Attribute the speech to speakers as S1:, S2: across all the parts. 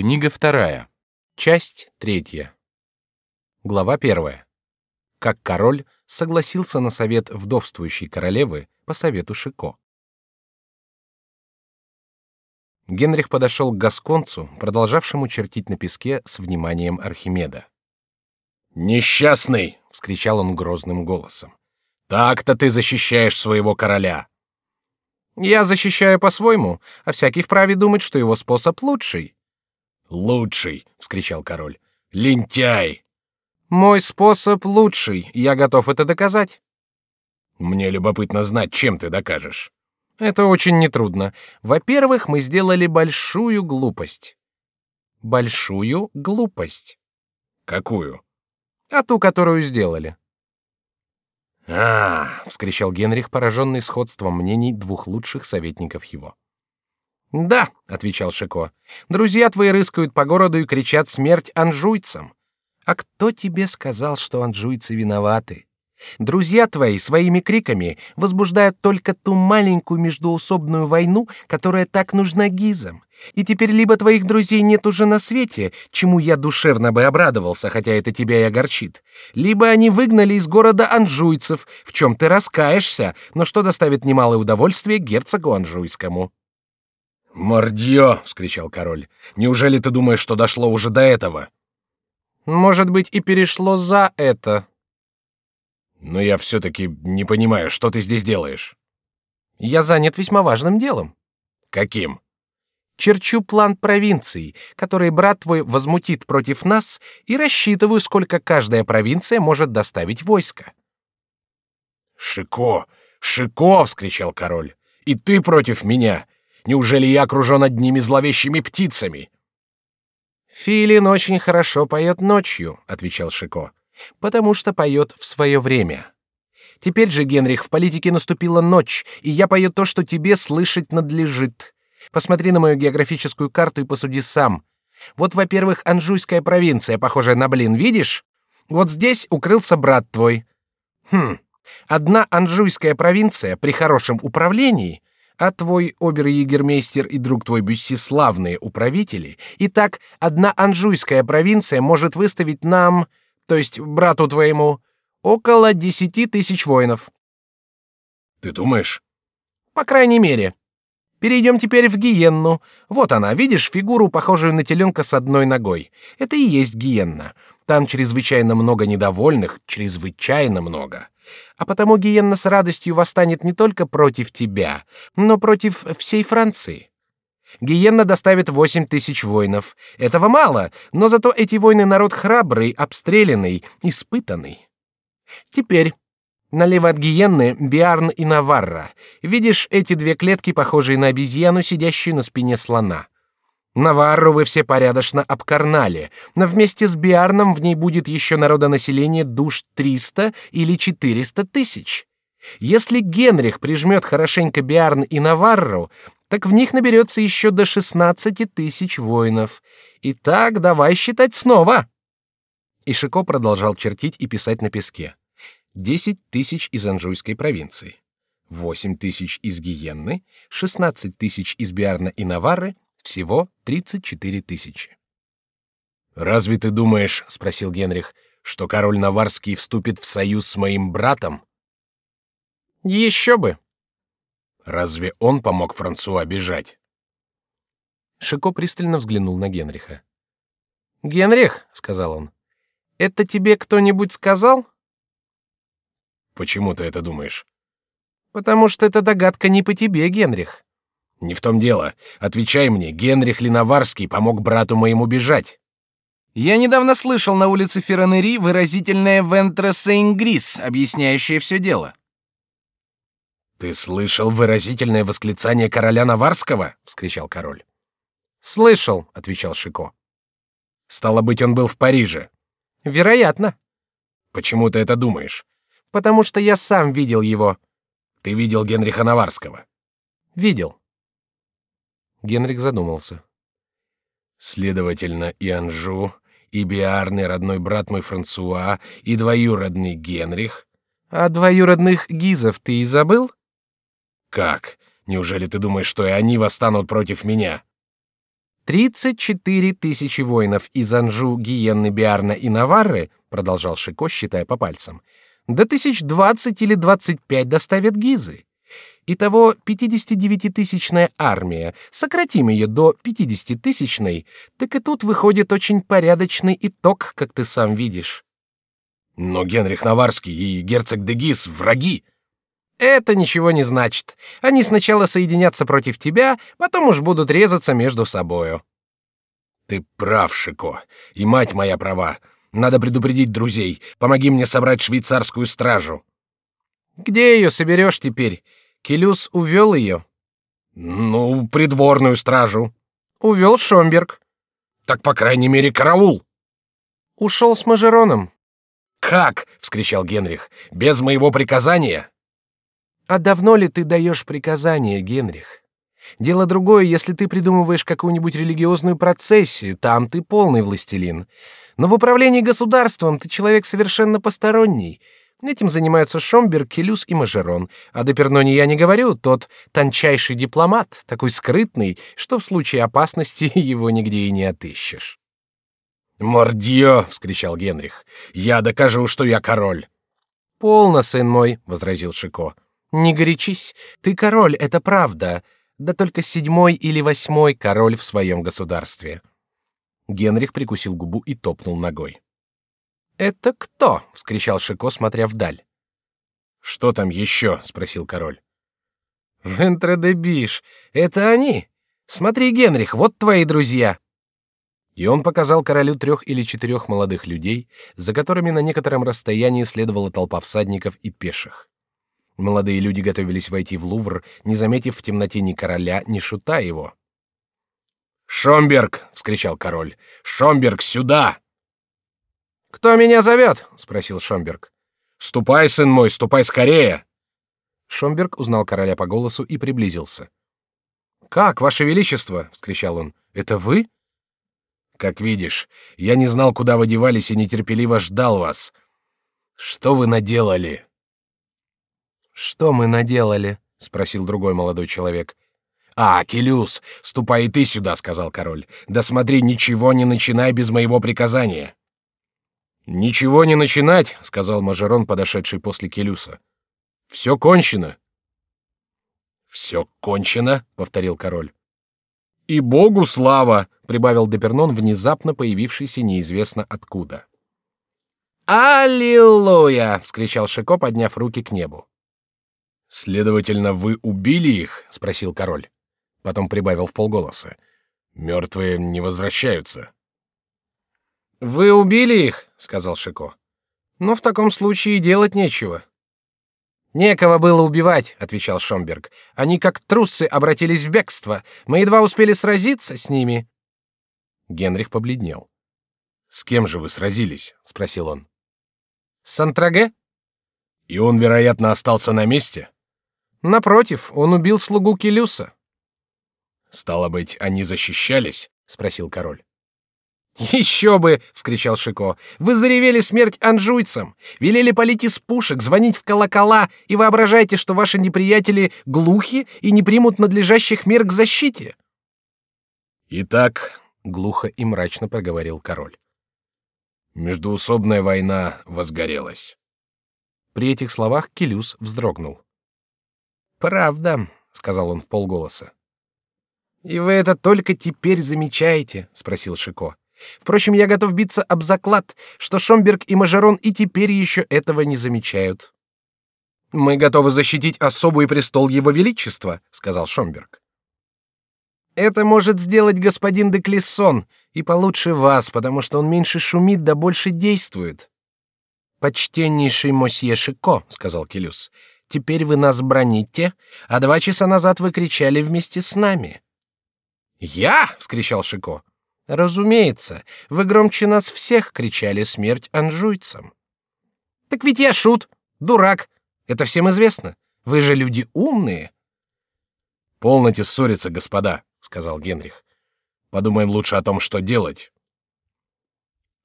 S1: Книга вторая. Часть третья. Глава первая. Как король согласился на совет вдовствующей королевы по совету Шико. Генрих подошел к гасконцу, продолжавшему чертить на песке с вниманием Архимеда.
S2: Несчастный! – вскричал он грозным голосом. Так-то ты защищаешь своего короля.
S1: Я защищаю по-своему, а всякий вправе думать, что его способ лучший.
S2: Лучший, вскричал король. Лентяй.
S1: Мой способ лучший, я готов это доказать.
S2: Мне любопытно знать, чем ты докажешь.
S1: Это очень нетрудно. Во-первых, мы сделали большую глупость. Большую глупость.
S2: Какую?
S1: А ту, которую сделали.
S2: А,
S1: вскричал Генрих, пораженный сходством мнений двух лучших советников его. Да, отвечал Шико. Друзья твои рыскают по городу и кричат смерть анжуйцам. А кто тебе сказал, что анжуйцы виноваты? Друзья твои своими криками возбуждают только ту маленькую междуусобную войну, которая так нужна гизам. И теперь либо твоих друзей нет уже на свете, чему я душевно бы обрадовался, хотя это тебя и огорчит, либо они выгнали из города анжуйцев, в чем ты раскаешься, но что доставит немалое удовольствие герцогу анжуйскому.
S2: Мордье! – вскричал король. Неужели ты думаешь, что дошло уже до этого?
S1: Может быть, и перешло за это.
S2: Но я все-таки не понимаю, что ты здесь делаешь.
S1: Я занят весьма важным делом.
S2: Каким?
S1: Черчу план провинций, который брат твой возмутит против нас, и рассчитываю, сколько каждая провинция может доставить войска.
S2: Шико, Шико! – вскричал король. И ты против меня? Неужели я окружен одними зловещими птицами?
S1: Филин очень хорошо поет ночью, отвечал Шико, потому что поет в свое время. Теперь же, Генрих, в политике наступила ночь, и я пою то, что тебе слышать надлежит. Посмотри на мою географическую карту и посуди сам. Вот, во-первых, Анжуйская провинция, похожая на блин, видишь? Вот здесь укрылся брат твой. Хм. Одна Анжуйская провинция при хорошем управлении а твой обер-егермейстер и друг твой Бюсси славные управители, и так одна анжуйская провинция может выставить нам, то есть брату твоему, около десяти тысяч воинов.
S2: Ты думаешь?
S1: По крайней мере. Перейдем теперь в Гиенну. Вот она, видишь фигуру, похожую на теленка с одной ногой. Это и есть Гиенна. Там чрезвычайно много недовольных, чрезвычайно много. А потому Гиенна с радостью восстанет не только против тебя, но против всей Франции. Гиенна доставит восемь тысяч воинов. Этого мало, но зато эти воины народ храбрый, обстрелянный, испытанный. Теперь налево от Гиенны Биарн и Наварра. Видишь эти две клетки, похожие на обезьяну, сидящую на спине слона. Наварру вы все порядочно обкарнали, но вместе с Биарном в ней будет еще народонаселение душ 300 или 400 тысяч. Если Генрих прижмет хорошенько Биарн и Наварру, так в них наберется еще до 16 тысяч воинов. Итак, давай считать снова. И Шико продолжал чертить и писать на песке. Десять тысяч из Анжуйской провинции, восемь тысяч из Гиенны, шестнадцать тысяч из Биарна и Наварры, всего тридцать четыре тысячи.
S2: Разве ты думаешь, спросил Генрих, что король Наварский вступит в союз с моим братом?
S1: Еще бы.
S2: Разве он помог Франсуа бежать?
S1: Шико пристально взглянул на Генриха. Генрих, сказал он, это тебе кто-нибудь сказал?
S2: Почему ты это думаешь?
S1: Потому что эта догадка не по тебе, Генрих.
S2: Не в том дело. Отвечай мне, Генрих Ленаварский помог брату моему бежать.
S1: Я недавно слышал на улице Ферранери выразительное «Вентре Сейнгрис», объясняющее все дело.
S2: Ты слышал выразительное восклицание короля Наварского? – вскричал король.
S1: Слышал, отвечал Шико.
S2: Стало быть, он был в Париже.
S1: Вероятно.
S2: Почему ты это думаешь?
S1: Потому что я сам видел его.
S2: Ты видел Генриха Наварского?
S1: Видел. Генрих задумался.
S2: Следовательно, и Анжу, и Биарный родной брат мой Франсуа, и двоюродный Генрих.
S1: А двоюродных Гизов ты и забыл?
S2: Как? Неужели ты думаешь, что и они восстанут против меня?
S1: Тридцать четыре тысячи воинов из Анжу, Гиенны, Биарна и Наварры, продолжал Шико, считая по пальцам, до тысяч двадцать или двадцать пять доставят Гизы. Итого 59-тысячная армия. Сократим ее до 50-тысячной, так и тут выходит очень порядочный итог, как ты сам видишь.
S2: Но Генрих Наварский и герцог де Гиз враги.
S1: Это ничего не значит. Они сначала соединятся против тебя, потом уж будут резаться между собою.
S2: Ты прав, Шико, и мать моя права. Надо предупредить друзей. Помоги мне собрать швейцарскую стражу.
S1: Где ее соберешь теперь? Келюс увел ее.
S2: Ну, придворную стражу.
S1: Увел Шомберг.
S2: Так по крайней мере караул.
S1: Ушел с Мажероном.
S2: Как? – вскричал Генрих. Без моего приказания?
S1: А давно ли ты даешь приказания, Генрих? Дело другое, если ты придумываешь какую-нибудь религиозную процессию, там ты полный властелин. Но в управлении государством ты человек совершенно посторонний. Этим занимаются Шомберг, Келюс и Мажерон. А до Пернони я не говорю, тот тончайший дипломат, такой скрытный, что в случае опасности его нигде и не отыщешь.
S2: «Мордье!» — вскричал Генрих. «Я докажу, что я король!»
S1: «Полно, сын мой!» — возразил Шико. Не горячись, ты король, это правда, да только седьмой или восьмой король в своем государстве. Генрих прикусил губу и топнул ногой. Это кто? – вскричал Шико, смотря вдаль.
S2: Что там еще? – спросил король.
S1: Вентредебиш, это они. Смотри, Генрих, вот твои друзья. И он показал королю трех или четырех молодых людей, за которыми на некотором расстоянии следовала толпа всадников и пеших. Молодые люди готовились войти в Лувр, не заметив в темноте ни короля, ни шута его.
S2: «Шомберг!» — вскричал король. «Шомберг, сюда!»
S1: «Кто меня зовет?» — спросил Шомберг.
S2: «Ступай, сын мой, ступай скорее!»
S1: Шомберг узнал короля по голосу и приблизился. «Как, ваше величество!» — вскричал он. «Это вы?»
S2: «Как видишь, я не знал, куда вы девались и нетерпеливо ждал вас. Что вы наделали?»
S1: Что мы наделали? спросил другой молодой человек.
S2: А, Келюс, ступай и ты сюда, сказал король. Да смотри, ничего не начинай без моего приказания.
S1: Ничего не начинать, сказал Мажерон, подошедший после Келюса. Все кончено.
S2: Все кончено, повторил король.
S1: И Богу слава, прибавил Депернон, внезапно появившийся неизвестно откуда. Аллилуйя! вскричал Шико, подняв руки к небу.
S2: Следовательно, вы убили их? – спросил король. Потом прибавил в полголоса: Мертвые не возвращаются.
S1: Вы убили их, сказал Шико. Но в таком случае делать нечего. Некого было убивать, отвечал Шомберг. Они как трусы обратились в бегство. Мы едва успели сразиться с ними. Генрих побледнел.
S2: С кем же вы сразились? спросил он.
S1: С Антраге.
S2: И он, вероятно, остался на месте.
S1: Напротив, он убил слугу Келюса.
S2: Стало быть, они защищались? – спросил король.
S1: Еще бы! – вскричал Шико. Вы заревели смерть анжуйцам, велели палить из пушек, звонить в колокола и воображаете, что ваши неприятели глухи и не примут надлежащих мер к защите.
S2: Итак, глухо и мрачно проговорил король. Междуусобная война возгорелась.
S1: При этих словах Келюс вздрогнул. Правда, сказал он в полголоса. И вы это только теперь замечаете? спросил Шико. Впрочем, я готов биться об заклад, что Шомберг и Мажерон и теперь еще этого не замечают. Мы готовы защитить особый престол его величества, сказал Шомберг. Это может сделать господин де Клессон, и получше вас, потому что он меньше шумит да больше действует. Почтеннейший мосье Шико, сказал Келюс, Теперь вы нас броните, а два часа назад вы кричали вместе с нами. Я, вскричал Шико. Разумеется, вы громче нас всех кричали смерть анжуйцам. Так ведь я шут, дурак. Это всем известно. Вы же люди умные.
S2: Полноте ссориться, господа, сказал Генрих. Подумаем лучше о том, что делать.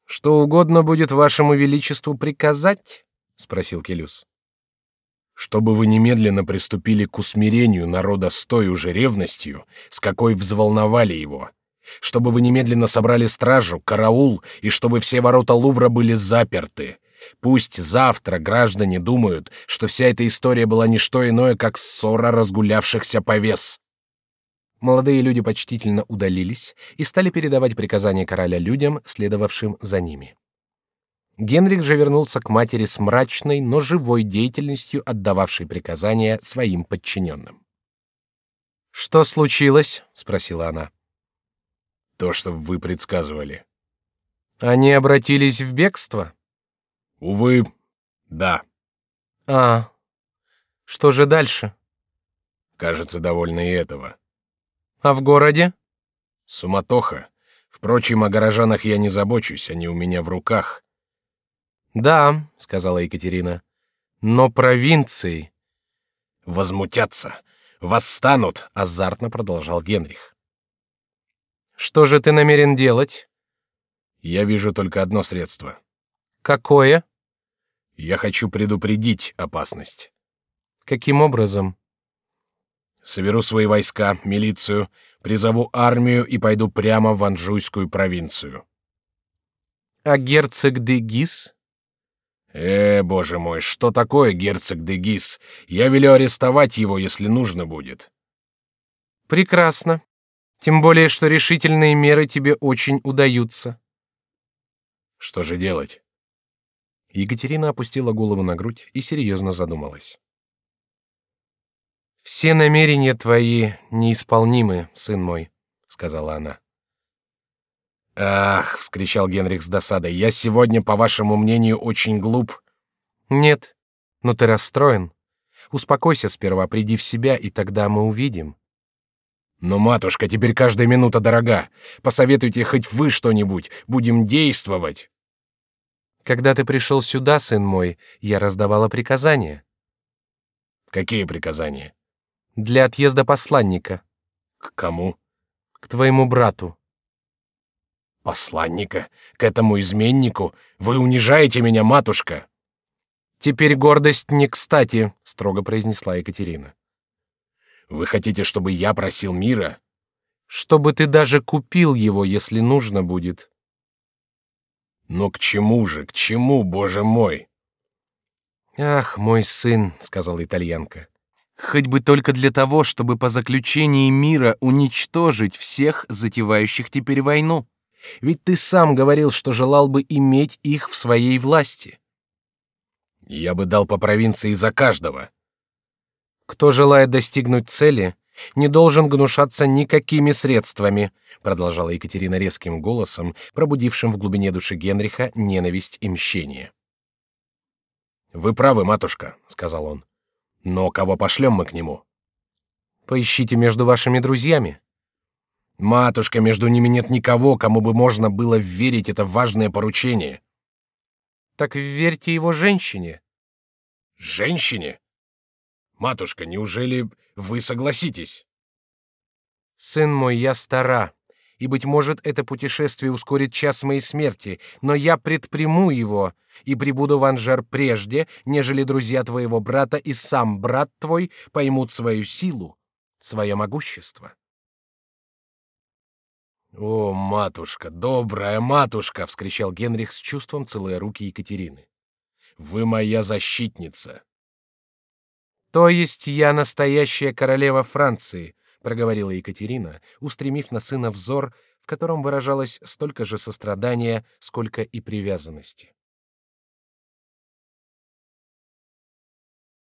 S1: Что угодно будет вашему величеству приказать, спросил Келюс
S2: чтобы вы немедленно приступили к усмирению народа с той уже ревностью, с какой взволновали его. Чтобы вы немедленно собрали стражу, караул, и чтобы все ворота Лувра были заперты. Пусть завтра граждане думают, что вся эта история была не что иное, как ссора разгулявшихся повес.
S1: Молодые люди почтительно удалились и стали передавать приказания короля людям, следовавшим за ними. Генрих же вернулся к матери с мрачной, но живой деятельностью, отдававшей приказания своим подчиненным. Что случилось? – спросила она.
S2: То, что вы предсказывали.
S1: Они обратились в бегство.
S2: Увы, да.
S1: А, что же дальше?
S2: Кажется, довольно и этого.
S1: А в городе?
S2: Суматоха. Впрочем, о горожанах я не забочусь, они у меня в руках.
S1: Да, сказала Екатерина. Но провинции
S2: возмутятся, восстанут, азартно продолжал Генрих.
S1: Что же ты намерен делать?
S2: Я вижу только одно средство.
S1: Какое?
S2: Я хочу предупредить опасность.
S1: Каким образом?
S2: Соберу свои войска, милицию, призову армию и пойду прямо в Анжуйскую провинцию.
S1: А герцог де Гис?
S2: Э, боже мой, что такое герцог де Гис? Я велю арестовать его, если нужно будет.
S1: Прекрасно. Тем более, что решительные меры тебе очень удаются.
S2: Что же делать?
S1: Екатерина опустила голову на грудь и серьезно задумалась. Все намерения твои неисполнимы, сын мой, сказала она.
S2: Ах, вскричал Генрих с досадой, я сегодня, по вашему мнению, очень глуп.
S1: Нет, но ты расстроен. Успокойся сперва, приди в себя, и тогда мы увидим.
S2: Но матушка, теперь каждая минута дорога. Посоветуйте хоть вы что-нибудь, будем действовать.
S1: Когда ты пришел сюда, сын мой, я раздавала приказания.
S2: Какие приказания?
S1: Для отъезда посланника.
S2: К кому?
S1: К твоему брату.
S2: Посланника? К этому изменнику? Вы унижаете меня, матушка.
S1: Теперь гордость не кстати, строго произнесла Екатерина.
S2: Вы хотите, чтобы я просил мира?
S1: Чтобы ты даже купил его, если нужно будет.
S2: Но к чему же, к чему, боже мой?
S1: Ах, мой сын, сказала итальянка. Хоть бы только для того, чтобы по заключении мира уничтожить всех затевающих теперь войну. Ведь ты сам говорил, что желал бы иметь их в своей власти.
S2: Я бы дал по провинции за каждого.
S1: Кто желает достигнуть цели, не должен гнушаться никакими средствами, продолжала Екатерина резким голосом, пробудившим в глубине души Генриха ненависть и мщение.
S2: Вы правы, матушка, сказал он. Но кого пошлем мы к нему?
S1: Поищите между вашими друзьями.
S2: Матушка, между ними нет никого, кому бы можно было верить это важное поручение.
S1: Так верьте его женщине.
S2: Женщине? Матушка, неужели вы согласитесь?
S1: Сын мой, я стара, и быть может это путешествие ускорит час моей смерти, но я предприму его и прибуду в Анжер прежде, нежели друзья твоего брата и сам брат твой поймут свою силу, свое могущество.
S2: О, матушка, добрая матушка, вскричал Генрих с чувством, целуя руки Екатерины. Вы моя защитница.
S1: То есть я настоящая королева Франции, проговорила Екатерина, устремив на сына взор, в котором выражалось столько же сострадания, сколько и привязанности.